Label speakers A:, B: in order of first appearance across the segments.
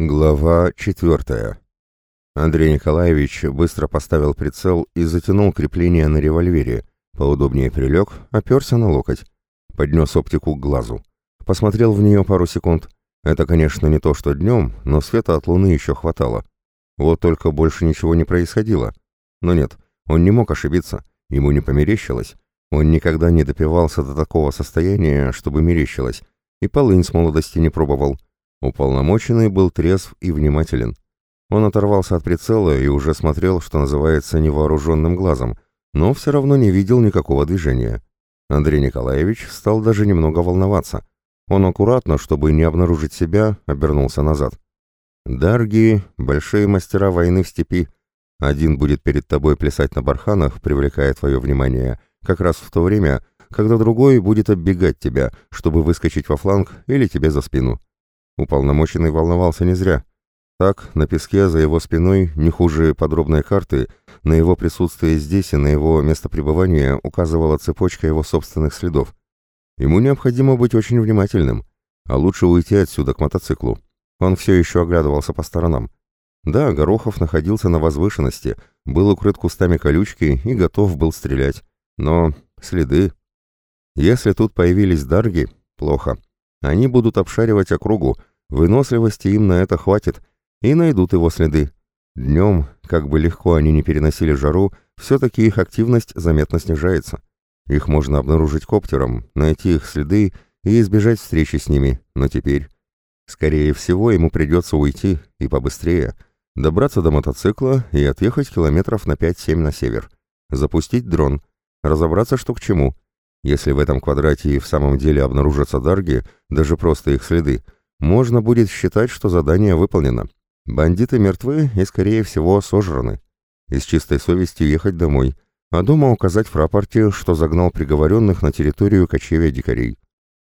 A: Глава четвертая. Андрей Николаевич быстро поставил прицел и затянул крепление на револьвере, поудобнее прилег, оперся на локоть, поднес оптику к глазу, посмотрел в нее пару секунд. Это, конечно, не то, что днем, но света от луны еще хватало. Вот только больше ничего не происходило. Но нет, он не мог ошибиться, ему не померещилось. Он никогда не допивался до такого состояния, чтобы мерещилось, и полынь с молодости не пробовал. Уполномоченный был трезв и внимателен. Он оторвался от прицела и уже смотрел, что называется, невооруженным глазом, но все равно не видел никакого движения. Андрей Николаевич стал даже немного волноваться. Он аккуратно, чтобы не обнаружить себя, обернулся назад. «Дарги — большие мастера войны в степи. Один будет перед тобой плясать на барханах, привлекая твое внимание, как раз в то время, когда другой будет оббегать тебя, чтобы выскочить во фланг или тебе за спину. Уполномоченный волновался не зря. Так, на песке за его спиной, не хуже подробной карты, на его присутствие здесь и на его место пребывания указывала цепочка его собственных следов. Ему необходимо быть очень внимательным, а лучше уйти отсюда к мотоциклу. Он все еще оглядывался по сторонам. Да, Горохов находился на возвышенности, был укрыт кустами колючки и готов был стрелять. Но следы... Если тут появились дарги, плохо. Они будут обшаривать округу, выносливости им на это хватит, и найдут его следы. Днем, как бы легко они не переносили жару, все-таки их активность заметно снижается. Их можно обнаружить коптером, найти их следы и избежать встречи с ними, но теперь... Скорее всего, ему придется уйти, и побыстрее, добраться до мотоцикла и отъехать километров на 5-7 на север, запустить дрон, разобраться, что к чему — если в этом квадрате и в самом деле обнаружатся дарги, даже просто их следы, можно будет считать, что задание выполнено. Бандиты мертвы и, скорее всего, сожраны. Из чистой совести ехать домой, а дома указать в рапорте, что загнал приговоренных на территорию кочевья дикарей.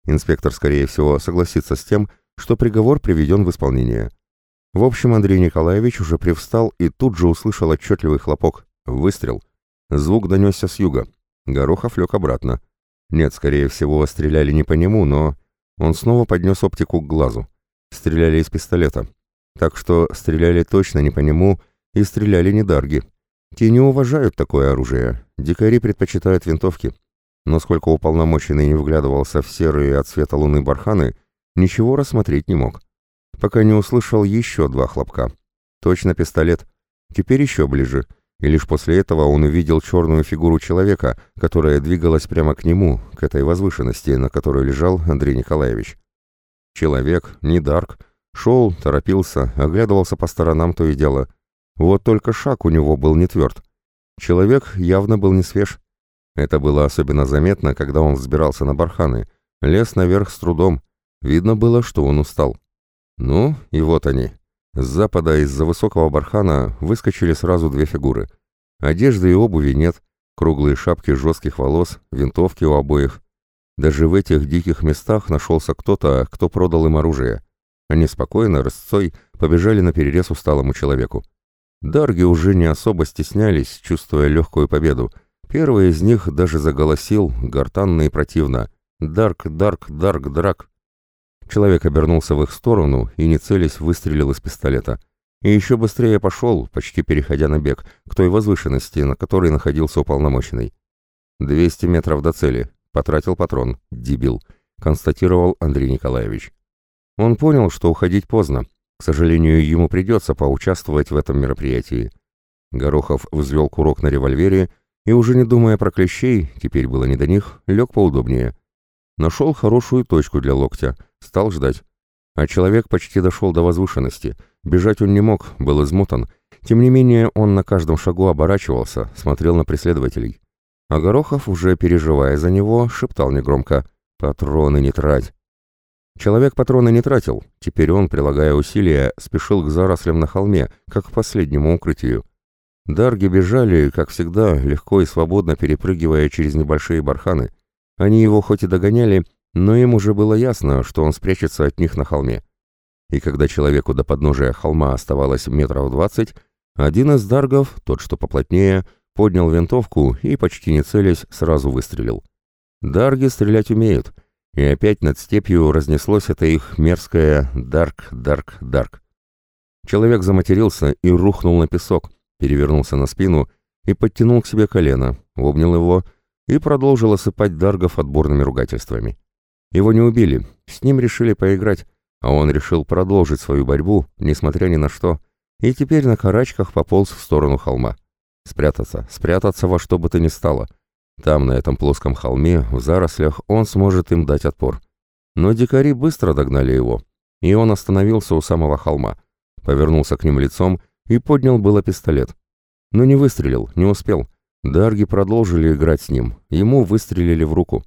A: Инспектор, скорее всего, согласится с тем, что приговор приведен в исполнение. В общем, Андрей Николаевич уже привстал и тут же услышал отчетливый хлопок. Выстрел. Звук донесся с юга. Горохов лег обратно. Нет, скорее всего, стреляли не по нему, но... Он снова поднес оптику к глазу. Стреляли из пистолета. Так что стреляли точно не по нему и стреляли не дарги. Те не уважают такое оружие. Дикари предпочитают винтовки. Но сколько уполномоченный не вглядывался в серые от света луны барханы, ничего рассмотреть не мог. Пока не услышал еще два хлопка. Точно пистолет. Теперь еще ближе — и лишь после этого он увидел черную фигуру человека, которая двигалась прямо к нему, к этой возвышенности, на которой лежал Андрей Николаевич. Человек, не Дарк, шел, торопился, оглядывался по сторонам то и дело. Вот только шаг у него был не тверд. Человек явно был не свеж. Это было особенно заметно, когда он взбирался на барханы, лез наверх с трудом. Видно было, что он устал. Ну, и вот они, с запада из-за высокого бархана выскочили сразу две фигуры. Одежды и обуви нет, круглые шапки жестких волос, винтовки у обоих. Даже в этих диких местах нашелся кто-то, кто продал им оружие. Они спокойно, рысцой, побежали на перерез усталому человеку. Дарги уже не особо стеснялись, чувствуя легкую победу. Первый из них даже заголосил, гортанно и противно. «Дарк, Дарк, Дарк, Драк!» Человек обернулся в их сторону и, не целясь, выстрелил из пистолета. И еще быстрее пошел, почти переходя на бег, к той возвышенности, на которой находился уполномоченный. «Двести метров до цели. Потратил патрон. Дебил», — констатировал Андрей Николаевич. Он понял, что уходить поздно. К сожалению, ему придется поучаствовать в этом мероприятии. Горохов взвел курок на револьвере и, уже не думая про клещей, теперь было не до них, лег поудобнее. Нашел хорошую точку для локтя, стал ждать. А человек почти дошел до возвышенности. Бежать он не мог, был измотан. Тем не менее, он на каждом шагу оборачивался, смотрел на преследователей. А Горохов, уже переживая за него, шептал негромко «Патроны не трать». Человек патроны не тратил, теперь он, прилагая усилия, спешил к зарослям на холме, как к последнему укрытию. Дарги бежали, как всегда, легко и свободно перепрыгивая через небольшие барханы. Они его хоть и догоняли, но им уже было ясно, что он спрячется от них на холме. И когда человеку до подножия холма оставалось метров двадцать, один из даргов, тот, что поплотнее, поднял винтовку и, почти не целясь, сразу выстрелил. Дарги стрелять умеют, и опять над степью разнеслось это их мерзкое «дарк, дарк, дарк». Человек заматерился и рухнул на песок, перевернулся на спину и подтянул к себе колено, обнял его и продолжил осыпать Даргов отборными ругательствами. Его не убили, с ним решили поиграть, а он решил продолжить свою борьбу, несмотря ни на что, и теперь на карачках пополз в сторону холма. Спрятаться, спрятаться во что бы то ни стало. Там, на этом плоском холме, в зарослях, он сможет им дать отпор. Но дикари быстро догнали его, и он остановился у самого холма, повернулся к ним лицом и поднял было пистолет. Но не выстрелил, не успел. Дарги продолжили играть с ним, ему выстрелили в руку.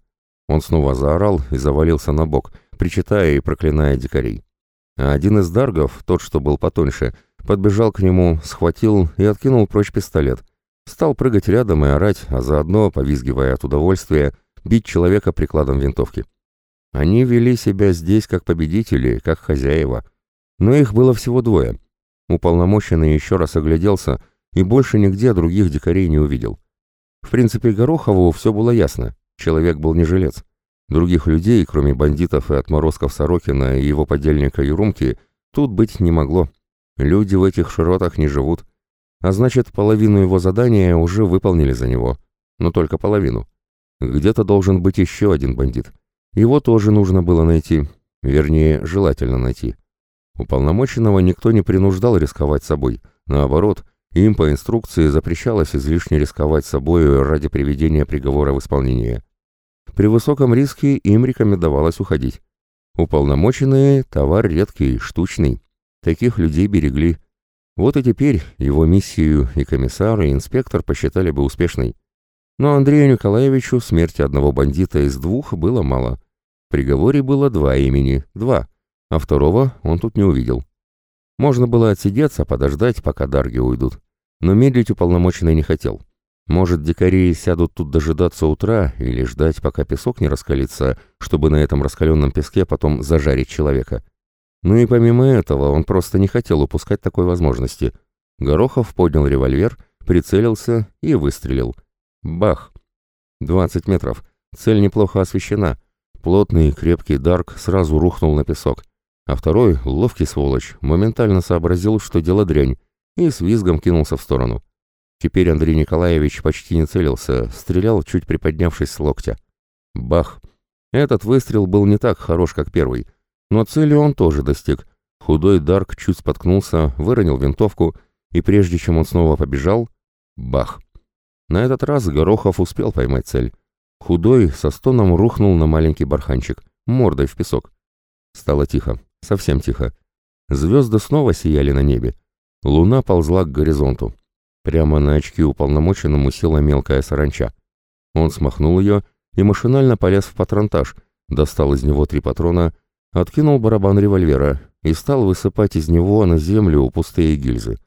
A: Он снова заорал и завалился на бок, причитая и проклиная дикарей. А один из даргов, тот, что был потоньше, подбежал к нему, схватил и откинул прочь пистолет. Стал прыгать рядом и орать, а заодно, повизгивая от удовольствия, бить человека прикладом винтовки. Они вели себя здесь как победители, как хозяева. Но их было всего двое. Уполномоченный еще раз огляделся и больше нигде других дикарей не увидел. В принципе, Горохову все было ясно. Человек был не жилец. Других людей, кроме бандитов и отморозков Сорокина и его подельника Юрумки, тут быть не могло. Люди в этих широтах не живут. А значит, половину его задания уже выполнили за него. Но только половину. Где-то должен быть еще один бандит. Его тоже нужно было найти, вернее, желательно найти. Уполномоченного никто не принуждал рисковать собой. Наоборот, им по инструкции запрещалось излишне рисковать собой ради приведения приговора в исполнение. При высоком риске им рекомендовалось уходить. Уполномоченные – товар редкий, штучный. Таких людей берегли. Вот и теперь его миссию и комиссар, и инспектор посчитали бы успешной. Но Андрею Николаевичу смерти одного бандита из двух было мало. В приговоре было два имени, два, а второго он тут не увидел. Можно было отсидеться, подождать, пока дарги уйдут. Но медлить уполномоченный не хотел. Может, дикари сядут тут дожидаться утра или ждать, пока песок не раскалится, чтобы на этом раскаленном песке потом зажарить человека. Ну и помимо этого, он просто не хотел упускать такой возможности. Горохов поднял револьвер, прицелился и выстрелил. Бах! 20 метров. Цель неплохо освещена. Плотный, крепкий Дарк сразу рухнул на песок. А второй, ловкий сволочь, моментально сообразил, что дело дрянь, и с визгом кинулся в сторону. Теперь Андрей Николаевич почти не целился, стрелял, чуть приподнявшись с локтя. Бах! Этот выстрел был не так хорош, как первый, но цели он тоже достиг. Худой Дарк чуть споткнулся, выронил винтовку, и прежде чем он снова побежал, бах! На этот раз Горохов успел поймать цель. Худой со стоном рухнул на маленький барханчик, мордой в песок. Стало тихо, совсем тихо. Звезды снова сияли на небе. Луна ползла к горизонту. Прямо на очки уполномоченному села мелкая саранча. Он смахнул ее и машинально полез в патронтаж, достал из него три патрона, откинул барабан револьвера и стал высыпать из него на землю пустые гильзы.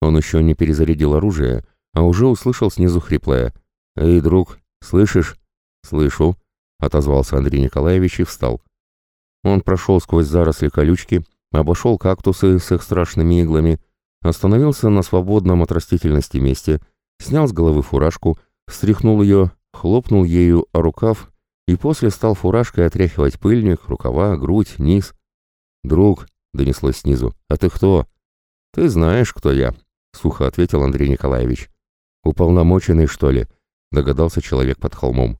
A: Он еще не перезарядил оружие, а уже услышал снизу хриплое. «Эй, друг, слышишь?» «Слышу», — отозвался Андрей Николаевич и встал. Он прошел сквозь заросли колючки, обошел кактусы с их страшными иглами, остановился на свободном от растительности месте, снял с головы фуражку, встряхнул ее, хлопнул ею о рукав и после стал фуражкой отряхивать пыльник, рукава, грудь, низ. «Друг», — донеслось снизу, — «а ты кто?» «Ты знаешь, кто я», — сухо ответил Андрей Николаевич. «Уполномоченный, что ли?» — догадался человек под холмом.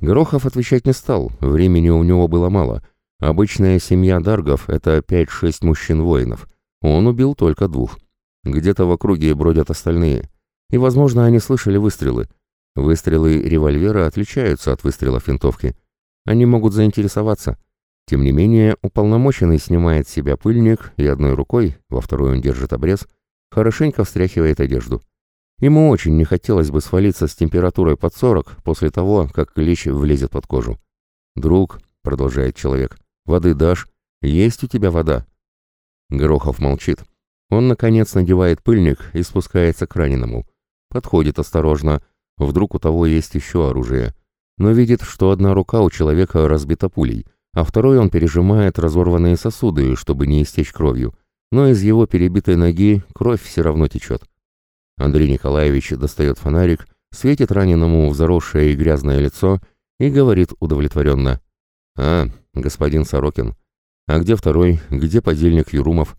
A: Горохов отвечать не стал, времени у него было мало. Обычная семья Даргов — это пять-шесть мужчин-воинов. Он убил только двух. Где-то в округе бродят остальные. И, возможно, они слышали выстрелы. Выстрелы револьвера отличаются от выстрелов винтовки. Они могут заинтересоваться. Тем не менее, уполномоченный снимает с себя пыльник и одной рукой, во второй он держит обрез, хорошенько встряхивает одежду. Ему очень не хотелось бы свалиться с температурой под 40 после того, как клещ влезет под кожу. «Друг», — продолжает человек, — «воды дашь? Есть у тебя вода?» Горохов молчит. Он, наконец, надевает пыльник и спускается к раненому. Подходит осторожно. Вдруг у того есть еще оружие. Но видит, что одна рука у человека разбита пулей, а второй он пережимает разорванные сосуды, чтобы не истечь кровью. Но из его перебитой ноги кровь все равно течет. Андрей Николаевич достает фонарик, светит раненому в заросшее и грязное лицо и говорит удовлетворенно. «А, господин Сорокин. А где второй? Где подельник Юрумов?»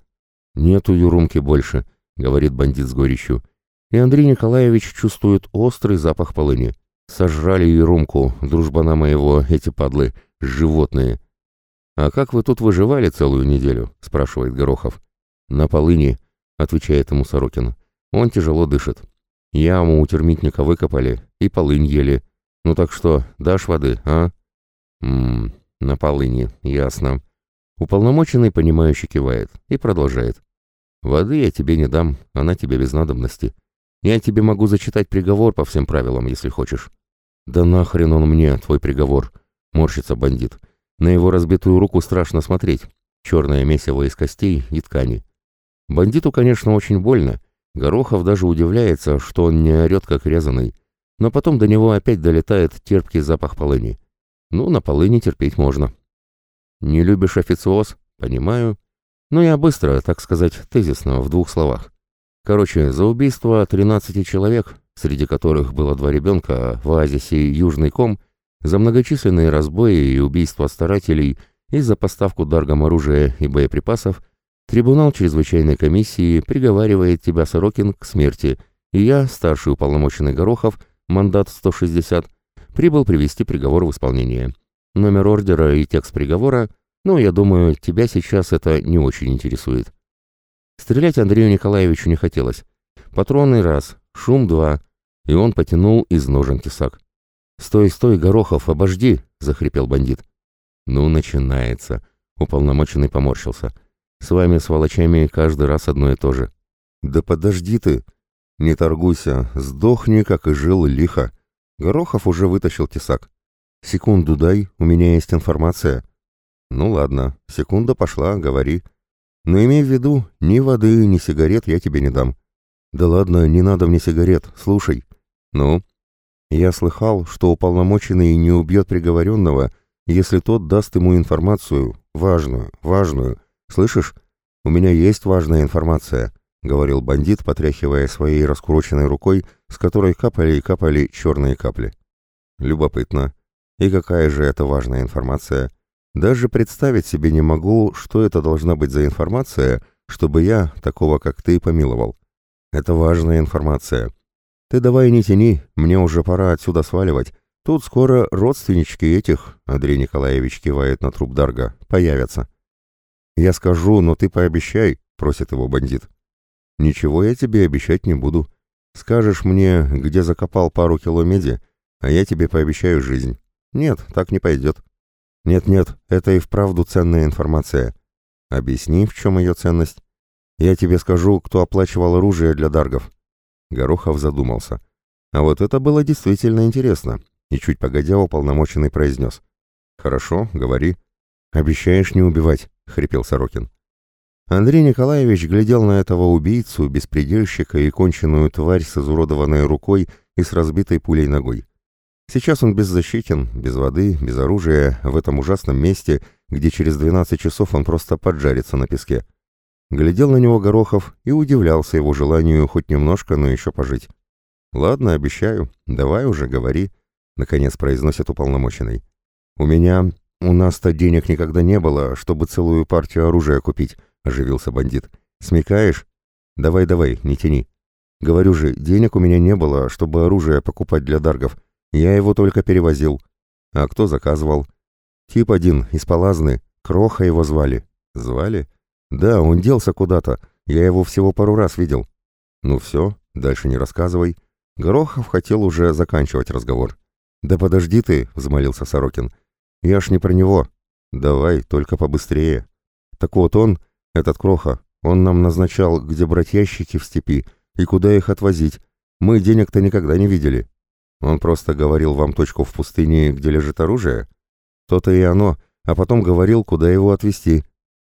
A: «Нету Юрумки больше», — говорит бандит с горечью. И Андрей Николаевич чувствует острый запах полыни. «Сожрали Юрумку, дружбана моего, эти падлы, животные». «А как вы тут выживали целую неделю?» — спрашивает Горохов. «На полыни», — отвечает ему Сорокин. Он тяжело дышит. Яму у термитника выкопали и полынь ели. Ну так что, дашь воды, а? Ммм, на полыни, ясно. Уполномоченный, понимающе кивает и продолжает. Воды я тебе не дам, она тебе без надобности. Я тебе могу зачитать приговор по всем правилам, если хочешь. Да нахрен он мне, твой приговор, морщится бандит. На его разбитую руку страшно смотреть. Черное месиво из костей и ткани. Бандиту, конечно, очень больно. Горохов даже удивляется, что он не орет, как резанный. Но потом до него опять долетает терпкий запах полыни. Ну, на полыни терпеть можно. Не любишь официоз? Понимаю. Но я быстро, так сказать, тезисно, в двух словах. Короче, за убийство 13 человек, среди которых было два ребенка в оазисе Южный Ком, за многочисленные разбои и убийства старателей и за поставку даргом оружия и боеприпасов, трибунал чрезвычайной комиссии приговаривает тебя, Сорокин, к смерти, и я, старший уполномоченный Горохов, мандат 160, прибыл привести приговор в исполнение. Номер ордера и текст приговора, ну, я думаю, тебя сейчас это не очень интересует. Стрелять Андрею Николаевичу не хотелось. Патроны раз, шум два, и он потянул из ножен тесак. «Стой, стой, Горохов, обожди!» — захрипел бандит. «Ну, начинается!» — уполномоченный поморщился. «С вами, сволочами, каждый раз одно и то же». «Да подожди ты!» «Не торгуйся, сдохни, как и жил лихо!» Горохов уже вытащил тесак. «Секунду дай, у меня есть информация». «Ну ладно, секунда пошла, говори. Но имей в виду, ни воды, ни сигарет я тебе не дам». «Да ладно, не надо мне сигарет, слушай». «Ну?» «Я слыхал, что уполномоченный не убьет приговоренного, если тот даст ему информацию, важную, важную. Слышишь? У меня есть важная информация». — говорил бандит, потряхивая своей раскуроченной рукой, с которой капали и капали черные капли. «Любопытно. И какая же это важная информация? Даже представить себе не могу, что это должна быть за информация, чтобы я, такого как ты, помиловал. Это важная информация. Ты давай не тяни, мне уже пора отсюда сваливать. Тут скоро родственнички этих, Андрей Николаевич кивает на труп Дарга, появятся. Я скажу, но ты пообещай, просит его бандит. «Ничего я тебе обещать не буду. Скажешь мне, где закопал пару кило меди, а я тебе пообещаю жизнь. Нет, так не пойдет». «Нет-нет, это и вправду ценная информация. Объясни, в чем ее ценность. Я тебе скажу, кто оплачивал оружие для даргов». Горохов задумался. А вот это было действительно интересно. И чуть погодя уполномоченный произнес. «Хорошо, говори». «Обещаешь не убивать», — хрипел Сорокин. Андрей Николаевич глядел на этого убийцу, беспредельщика и конченую тварь с изуродованной рукой и с разбитой пулей ногой. Сейчас он беззащитен, без воды, без оружия, в этом ужасном месте, где через 12 часов он просто поджарится на песке. Глядел на него Горохов и удивлялся его желанию хоть немножко, но еще пожить. «Ладно, обещаю. Давай уже, говори», — наконец произносит уполномоченный. «У меня... У нас-то денег никогда не было, чтобы целую партию оружия купить», — оживился бандит. «Смекаешь? Давай-давай, не тяни. Говорю же, денег у меня не было, чтобы оружие покупать для даргов. Я его только перевозил. А кто заказывал? Тип один, из Палазны. Кроха его звали. Звали? Да, он делся куда-то. Я его всего пару раз видел. Ну все, дальше не рассказывай. Горохов хотел уже заканчивать разговор. «Да подожди ты», — взмолился Сорокин. «Я ж не про него. Давай, только побыстрее». Так вот он, этот Кроха, он нам назначал, где брать ящики в степи и куда их отвозить. Мы денег-то никогда не видели. Он просто говорил вам точку в пустыне, где лежит оружие? То-то и оно, а потом говорил, куда его отвезти.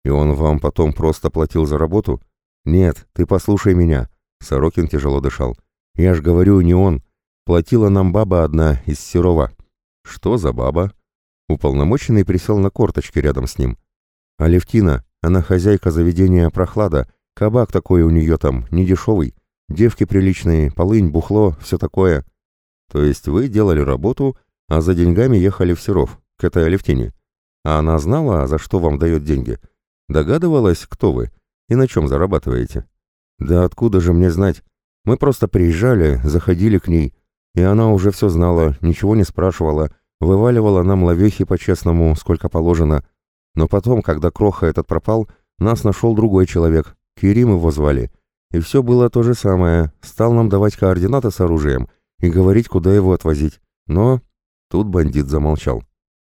A: И он вам потом просто платил за работу? Нет, ты послушай меня. Сорокин тяжело дышал. Я ж говорю, не он. Платила нам баба одна из Серова. Что за баба? Уполномоченный присел на корточки рядом с ним. Алевтина, она хозяйка заведения «Прохлада». Кабак такой у нее там, не дешевый. Девки приличные, полынь, бухло, все такое. То есть вы делали работу, а за деньгами ехали в Серов, к этой Алевтине. А она знала, за что вам дает деньги? Догадывалась, кто вы? И на чем зарабатываете? Да откуда же мне знать? Мы просто приезжали, заходили к ней, и она уже все знала, ничего не спрашивала, вываливала нам ловехи по-честному, сколько положено. Но потом, когда Кроха этот пропал, нас нашел другой человек, Кирим его звали. И все было то же самое, стал нам давать координаты с оружием и говорить, куда его отвозить. Но... Тут бандит замолчал.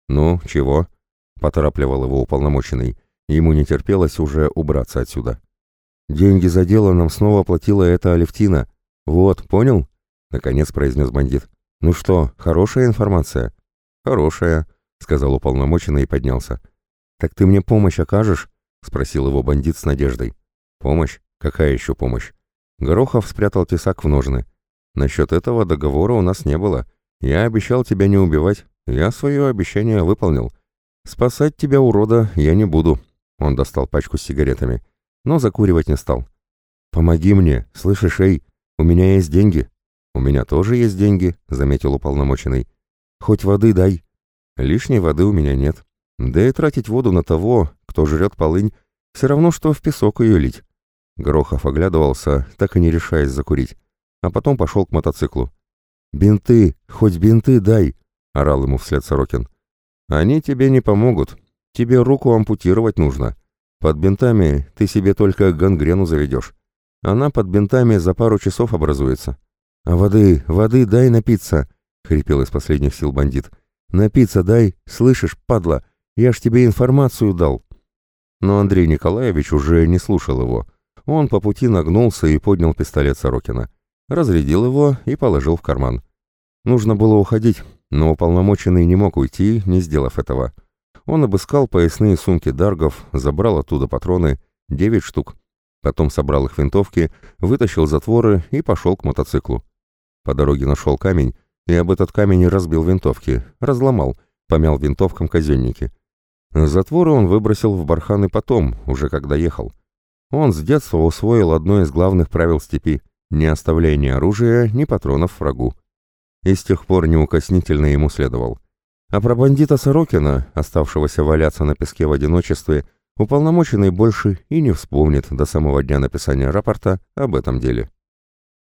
A: «Ну, чего?» — поторапливал его уполномоченный. Ему не терпелось уже убраться отсюда. «Деньги за дело нам снова платила эта Алевтина. Вот, понял?» — наконец произнес бандит. «Ну что, хорошая информация?» «Хорошая», — сказал уполномоченный и поднялся. «Так ты мне помощь окажешь?» — спросил его бандит с надеждой. «Помощь? Какая еще помощь?» Горохов спрятал тесак в ножны. «Насчет этого договора у нас не было. Я обещал тебя не убивать. Я свое обещание выполнил. Спасать тебя, урода, я не буду». Он достал пачку с сигаретами но закуривать не стал. «Помоги мне, слышишь, эй, у меня есть деньги». «У меня тоже есть деньги», — заметил уполномоченный. «Хоть воды дай». «Лишней воды у меня нет. Да и тратить воду на того, кто жрет полынь, все равно, что в песок ее лить». Грохов оглядывался, так и не решаясь закурить, а потом пошел к мотоциклу. «Бинты, хоть бинты дай!» — орал ему вслед Сорокин. «Они тебе не помогут. Тебе руку ампутировать нужно. Под бинтами ты себе только гангрену заведешь. Она под бинтами за пару часов образуется. А воды, воды дай напиться, хрипел из последних сил бандит. Напиться дай, слышишь, падла, я ж тебе информацию дал. Но Андрей Николаевич уже не слушал его. Он по пути нагнулся и поднял пистолет Сорокина. Разрядил его и положил в карман. Нужно было уходить, но уполномоченный не мог уйти, не сделав этого. Он обыскал поясные сумки даргов, забрал оттуда патроны, девять штук. Потом собрал их винтовки, вытащил затворы и пошел к мотоциклу. По дороге нашел камень, и об этот камень разбил винтовки, разломал, помял винтовкам казенники. Затворы он выбросил в барханы потом, уже когда ехал. Он с детства усвоил одно из главных правил степи — не оставляй ни оружия, ни патронов врагу. И с тех пор неукоснительно ему следовал — а про бандита Сорокина, оставшегося валяться на песке в одиночестве, уполномоченный больше и не вспомнит до самого дня написания рапорта об этом деле.